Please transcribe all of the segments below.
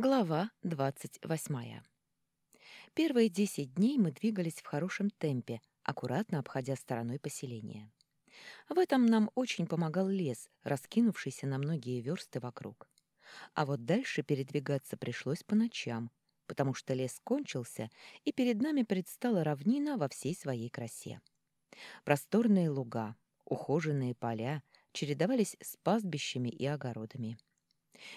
Глава двадцать восьмая. Первые десять дней мы двигались в хорошем темпе, аккуратно обходя стороной поселения. В этом нам очень помогал лес, раскинувшийся на многие версты вокруг. А вот дальше передвигаться пришлось по ночам, потому что лес кончился, и перед нами предстала равнина во всей своей красе. Просторные луга, ухоженные поля чередовались с пастбищами и огородами.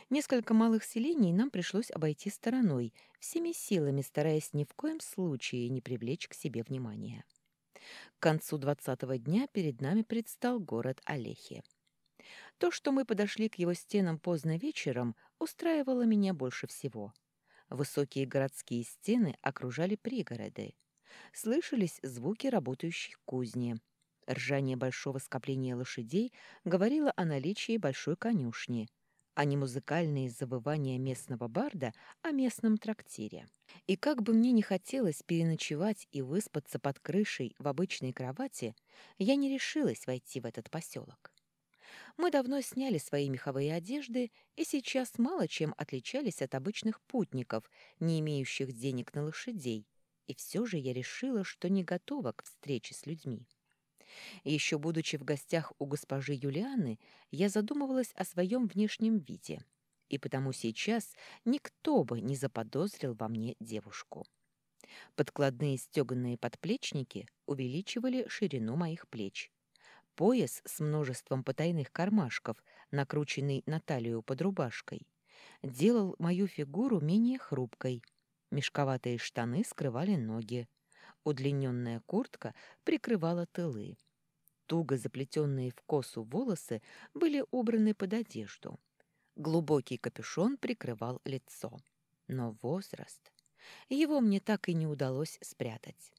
Несколько малых селений нам пришлось обойти стороной, всеми силами стараясь ни в коем случае не привлечь к себе внимания. К концу двадцатого дня перед нами предстал город Олехи. То, что мы подошли к его стенам поздно вечером, устраивало меня больше всего. Высокие городские стены окружали пригороды. Слышались звуки работающей кузни. Ржание большого скопления лошадей говорило о наличии большой конюшни — а не музыкальные завывания местного барда о местном трактире. И как бы мне не хотелось переночевать и выспаться под крышей в обычной кровати, я не решилась войти в этот поселок. Мы давно сняли свои меховые одежды и сейчас мало чем отличались от обычных путников, не имеющих денег на лошадей, и все же я решила, что не готова к встрече с людьми. Еще будучи в гостях у госпожи Юлианы, я задумывалась о своем внешнем виде, и потому сейчас никто бы не заподозрил во мне девушку. Подкладные стеганные подплечники увеличивали ширину моих плеч. Пояс с множеством потайных кармашков, накрученный на талию под рубашкой, делал мою фигуру менее хрупкой. Мешковатые штаны скрывали ноги. Удлиненная куртка прикрывала тылы. Туго заплетенные в косу волосы были убраны под одежду. Глубокий капюшон прикрывал лицо. Но возраст... Его мне так и не удалось спрятать.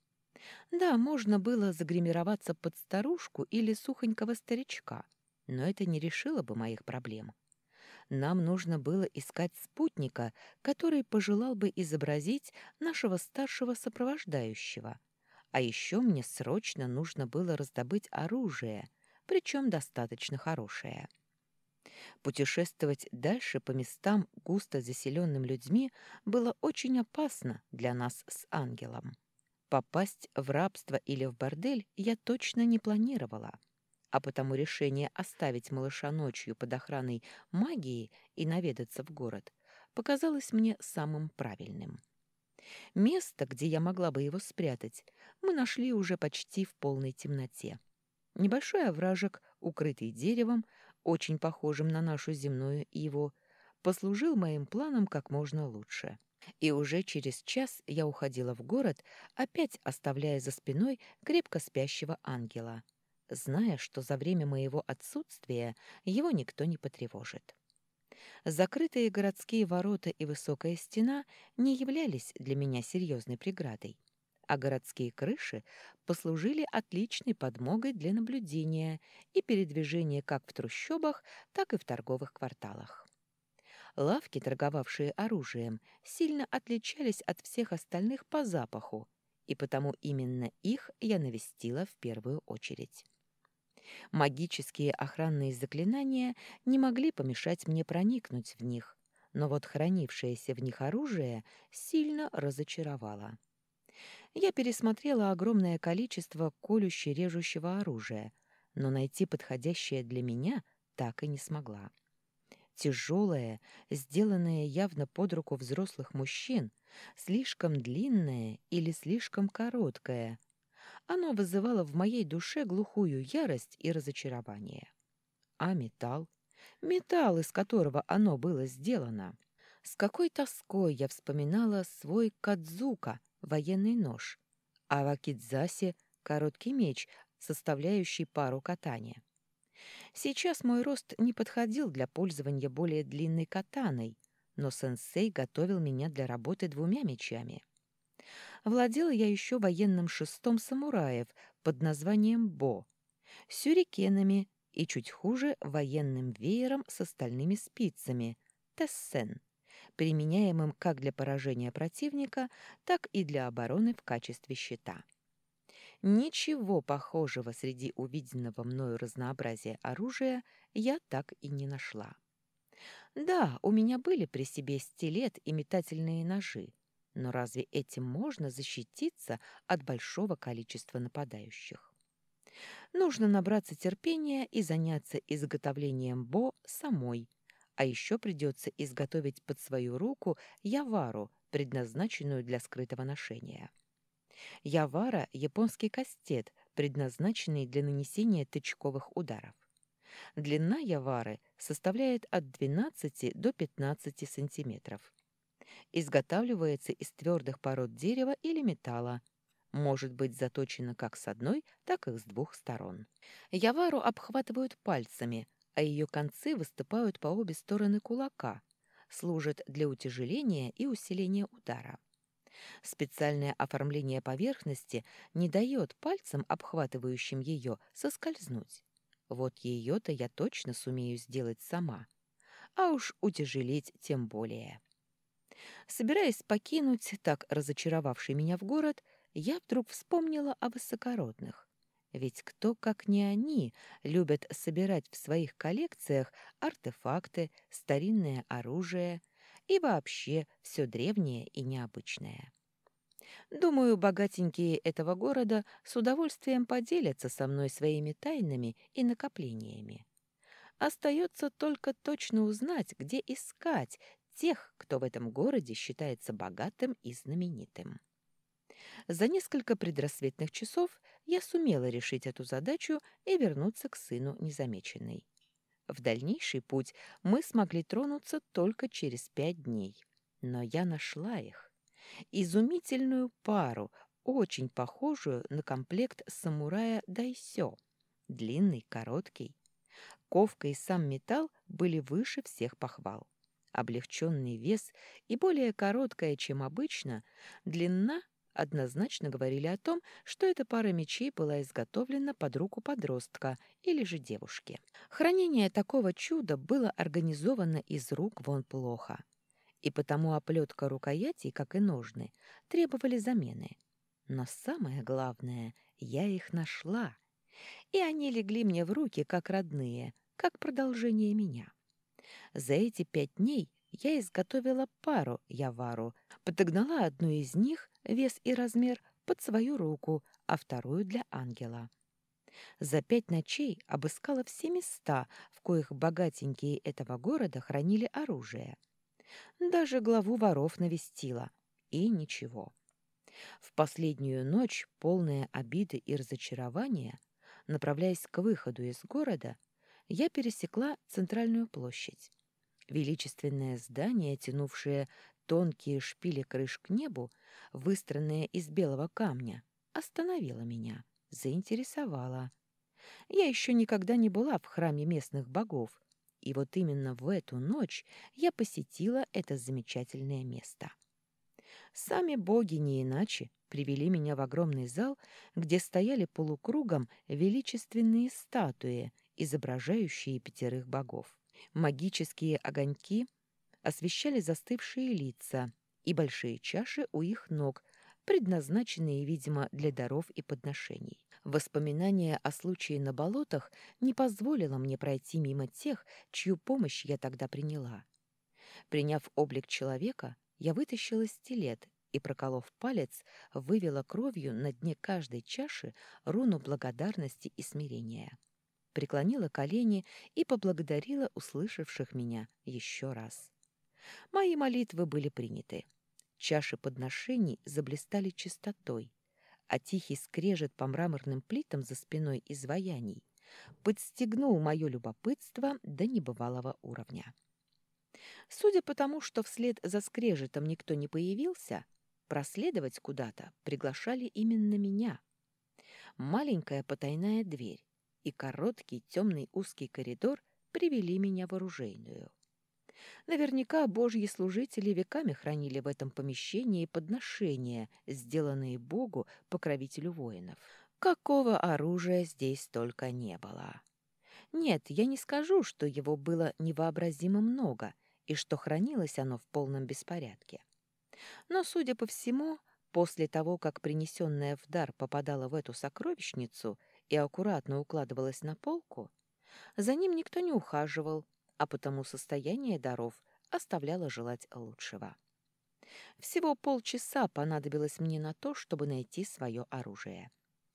Да, можно было загримироваться под старушку или сухонького старичка, но это не решило бы моих проблем. Нам нужно было искать спутника, который пожелал бы изобразить нашего старшего сопровождающего. А еще мне срочно нужно было раздобыть оружие, причем достаточно хорошее. Путешествовать дальше по местам, густо заселенным людьми, было очень опасно для нас с ангелом. Попасть в рабство или в бордель я точно не планировала а потому решение оставить малыша ночью под охраной магии и наведаться в город показалось мне самым правильным. Место, где я могла бы его спрятать, мы нашли уже почти в полной темноте. Небольшой овражек, укрытый деревом, очень похожим на нашу земную иву, послужил моим планам как можно лучше. И уже через час я уходила в город, опять оставляя за спиной крепко спящего ангела — зная, что за время моего отсутствия его никто не потревожит. Закрытые городские ворота и высокая стена не являлись для меня серьезной преградой, а городские крыши послужили отличной подмогой для наблюдения и передвижения как в трущобах, так и в торговых кварталах. Лавки, торговавшие оружием, сильно отличались от всех остальных по запаху, и потому именно их я навестила в первую очередь. Магические охранные заклинания не могли помешать мне проникнуть в них, но вот хранившееся в них оружие сильно разочаровало. Я пересмотрела огромное количество колюще-режущего оружия, но найти подходящее для меня так и не смогла. Тяжелое, сделанное явно под руку взрослых мужчин, слишком длинное или слишком короткое — оно вызывало в моей душе глухую ярость и разочарование. А металл? Металл, из которого оно было сделано. С какой тоской я вспоминала свой кадзука, военный нож, а в акидзасе — короткий меч, составляющий пару катания. Сейчас мой рост не подходил для пользования более длинной катаной, но сенсей готовил меня для работы двумя мечами — Владела я еще военным шестом самураев под названием «Бо», сюрикенами и, чуть хуже, военным веером с остальными спицами «Тессен», применяемым как для поражения противника, так и для обороны в качестве щита. Ничего похожего среди увиденного мною разнообразия оружия я так и не нашла. Да, у меня были при себе стилет и метательные ножи, но разве этим можно защититься от большого количества нападающих? Нужно набраться терпения и заняться изготовлением бо самой, а еще придется изготовить под свою руку явару, предназначенную для скрытого ношения. Явара – японский кастет, предназначенный для нанесения тычковых ударов. Длина явары составляет от 12 до 15 сантиметров. Изготавливается из твердых пород дерева или металла. Может быть заточена как с одной, так и с двух сторон. Явару обхватывают пальцами, а ее концы выступают по обе стороны кулака, служат для утяжеления и усиления удара. Специальное оформление поверхности не дает пальцам, обхватывающим ее, соскользнуть. Вот ее-то я точно сумею сделать сама. А уж утяжелить тем более. Собираясь покинуть так разочаровавший меня в город, я вдруг вспомнила о высокородных. Ведь кто, как не они, любят собирать в своих коллекциях артефакты, старинное оружие и вообще все древнее и необычное. Думаю, богатенькие этого города с удовольствием поделятся со мной своими тайнами и накоплениями. Остается только точно узнать, где искать тех, кто в этом городе считается богатым и знаменитым. За несколько предрассветных часов я сумела решить эту задачу и вернуться к сыну незамеченной. В дальнейший путь мы смогли тронуться только через пять дней, но я нашла их изумительную пару, очень похожую на комплект самурая Дайсё. Длинный, короткий. Ковка и сам металл были выше всех похвал. Облегченный вес и более короткая, чем обычно, длина однозначно говорили о том, что эта пара мечей была изготовлена под руку подростка или же девушки. Хранение такого чуда было организовано из рук вон плохо и потому оплетка рукоятей, как и ножны, требовали замены. Но самое главное, я их нашла, и они легли мне в руки как родные, как продолжение меня. За эти пять дней я изготовила пару явару, подогнала одну из них, вес и размер, под свою руку, а вторую для ангела. За пять ночей обыскала все места, в коих богатенькие этого города хранили оружие — даже главу воров навестила. И ничего. В последнюю ночь, полная обиды и разочарования, направляясь к выходу из города, я пересекла центральную площадь. Величественное здание, тянувшее тонкие шпили крыш к небу, выстроенное из белого камня, остановило меня, заинтересовало. Я еще никогда не была в храме местных богов, и вот именно в эту ночь я посетила это замечательное место. Сами боги не иначе привели меня в огромный зал, где стояли полукругом величественные статуи, изображающие пятерых богов. Магические огоньки освещали застывшие лица и большие чаши у их ног, предназначенные, видимо, для даров и подношений. Воспоминание о случае на болотах не позволило мне пройти мимо тех, чью помощь я тогда приняла. Приняв облик человека, я вытащила стилет и, проколов палец, вывела кровью на дне каждой чаши руну благодарности и смирения. Преклонила колени и поблагодарила услышавших меня еще раз. Мои молитвы были приняты. Чаши подношений заблистали чистотой, а тихий скрежет по мраморным плитам за спиной изваяний подстегнул мое любопытство до небывалого уровня. Судя по тому, что вслед за скрежетом никто не появился, проследовать куда-то приглашали именно меня. Маленькая потайная дверь и короткий темный узкий коридор привели меня в оружейную. Наверняка божьи служители веками хранили в этом помещении подношения, сделанные Богу, покровителю воинов. Какого оружия здесь только не было. Нет, я не скажу, что его было невообразимо много и что хранилось оно в полном беспорядке. Но, судя по всему, после того, как принесенное в дар попадало в эту сокровищницу и аккуратно укладывалось на полку, за ним никто не ухаживал, а потому состояние даров оставляло желать лучшего. Всего полчаса понадобилось мне на то, чтобы найти свое оружие.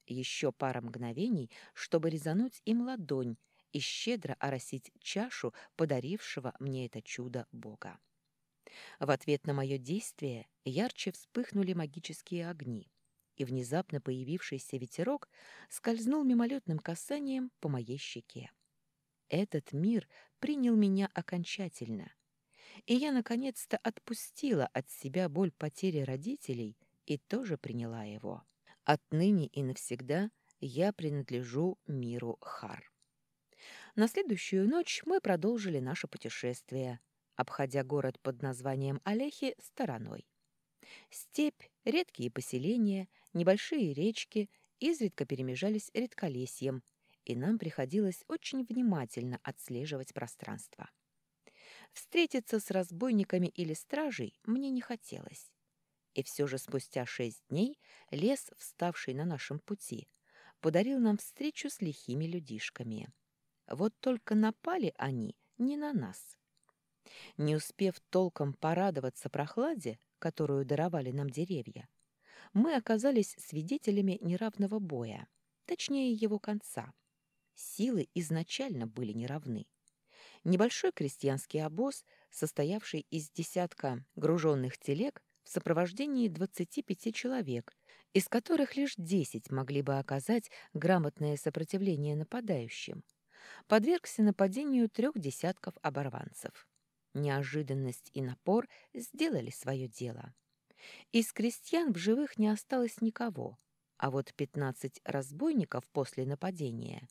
Еще пара мгновений, чтобы резануть им ладонь и щедро оросить чашу, подарившего мне это чудо Бога. В ответ на мое действие ярче вспыхнули магические огни, и внезапно появившийся ветерок скользнул мимолетным касанием по моей щеке. Этот мир принял меня окончательно, и я наконец-то отпустила от себя боль потери родителей и тоже приняла его. Отныне и навсегда я принадлежу миру Хар. На следующую ночь мы продолжили наше путешествие, обходя город под названием Олехи стороной. Степь, редкие поселения, небольшие речки изредка перемежались редколесьем, и нам приходилось очень внимательно отслеживать пространство. Встретиться с разбойниками или стражей мне не хотелось. И все же спустя шесть дней лес, вставший на нашем пути, подарил нам встречу с лихими людишками. Вот только напали они не на нас. Не успев толком порадоваться прохладе, которую даровали нам деревья, мы оказались свидетелями неравного боя, точнее его конца. Силы изначально были неравны. Небольшой крестьянский обоз, состоявший из десятка груженных телег, в сопровождении 25 человек, из которых лишь 10 могли бы оказать грамотное сопротивление нападающим, подвергся нападению трех десятков оборванцев. Неожиданность и напор сделали свое дело. Из крестьян в живых не осталось никого, а вот 15 разбойников после нападения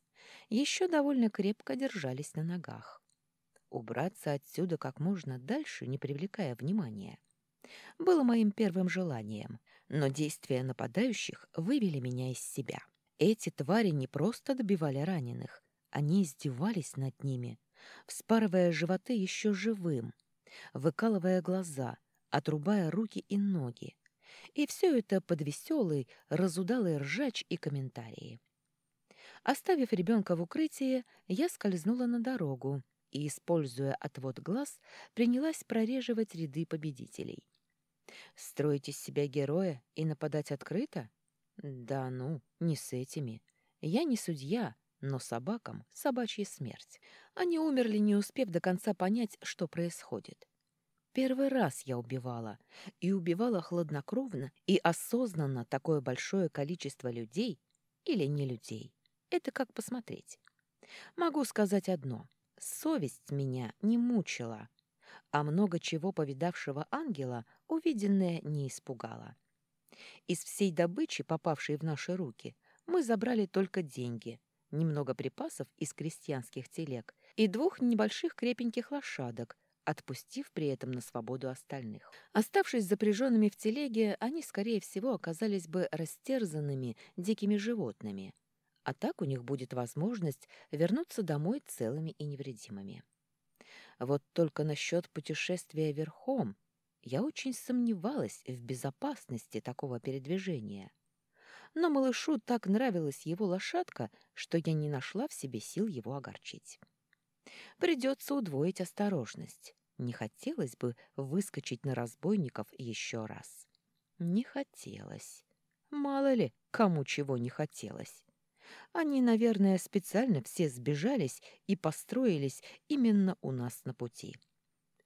еще довольно крепко держались на ногах. Убраться отсюда как можно дальше, не привлекая внимания, было моим первым желанием, но действия нападающих вывели меня из себя. Эти твари не просто добивали раненых, они издевались над ними, вспарывая животы еще живым, выкалывая глаза, отрубая руки и ноги. И все это под веселый, разудалый ржач и комментарии. Оставив ребенка в укрытии, я скользнула на дорогу и, используя отвод глаз, принялась прореживать ряды победителей. Строить из себя героя и нападать открыто? Да ну, не с этими. Я не судья, но собакам собачья смерть. Они умерли, не успев до конца понять, что происходит. Первый раз я убивала, и убивала хладнокровно и осознанно такое большое количество людей или не людей. Это как посмотреть. Могу сказать одно. Совесть меня не мучила, а много чего повидавшего ангела увиденное не испугало. Из всей добычи, попавшей в наши руки, мы забрали только деньги, немного припасов из крестьянских телег и двух небольших крепеньких лошадок, отпустив при этом на свободу остальных. Оставшись запряженными в телеге, они, скорее всего, оказались бы растерзанными дикими животными, а так у них будет возможность вернуться домой целыми и невредимыми. Вот только насчет путешествия верхом я очень сомневалась в безопасности такого передвижения — но малышу так нравилась его лошадка, что я не нашла в себе сил его огорчить. Придется удвоить осторожность. Не хотелось бы выскочить на разбойников еще раз. Не хотелось. Мало ли, кому чего не хотелось. Они, наверное, специально все сбежались и построились именно у нас на пути.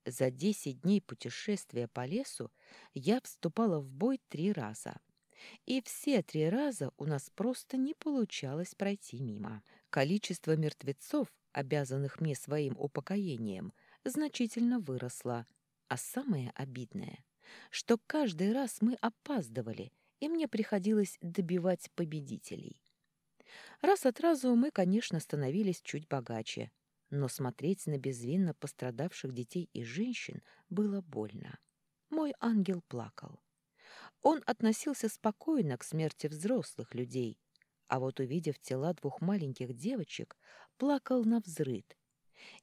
За десять дней путешествия по лесу я вступала в бой три раза — и все три раза у нас просто не получалось пройти мимо. Количество мертвецов, обязанных мне своим упокоением, значительно выросло. А самое обидное, что каждый раз мы опаздывали, и мне приходилось добивать победителей. Раз от разу мы, конечно, становились чуть богаче, но смотреть на безвинно пострадавших детей и женщин было больно. Мой ангел плакал. Он относился спокойно к смерти взрослых людей, а вот увидев тела двух маленьких девочек, плакал на взрыд.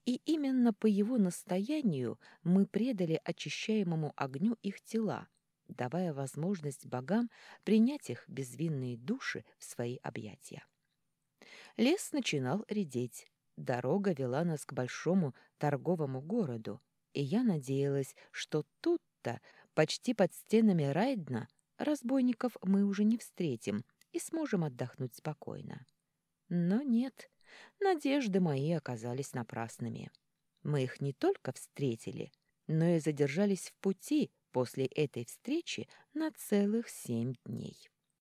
И именно по его настоянию мы предали очищаемому огню их тела, давая возможность богам принять их безвинные души в свои объятия. Лес начинал редеть, Дорога вела нас к большому торговому городу, и я надеялась, что тут-то, почти под стенами Райдна, разбойников мы уже не встретим и сможем отдохнуть спокойно. Но нет, надежды мои оказались напрасными. Мы их не только встретили, но и задержались в пути после этой встречи на целых семь дней.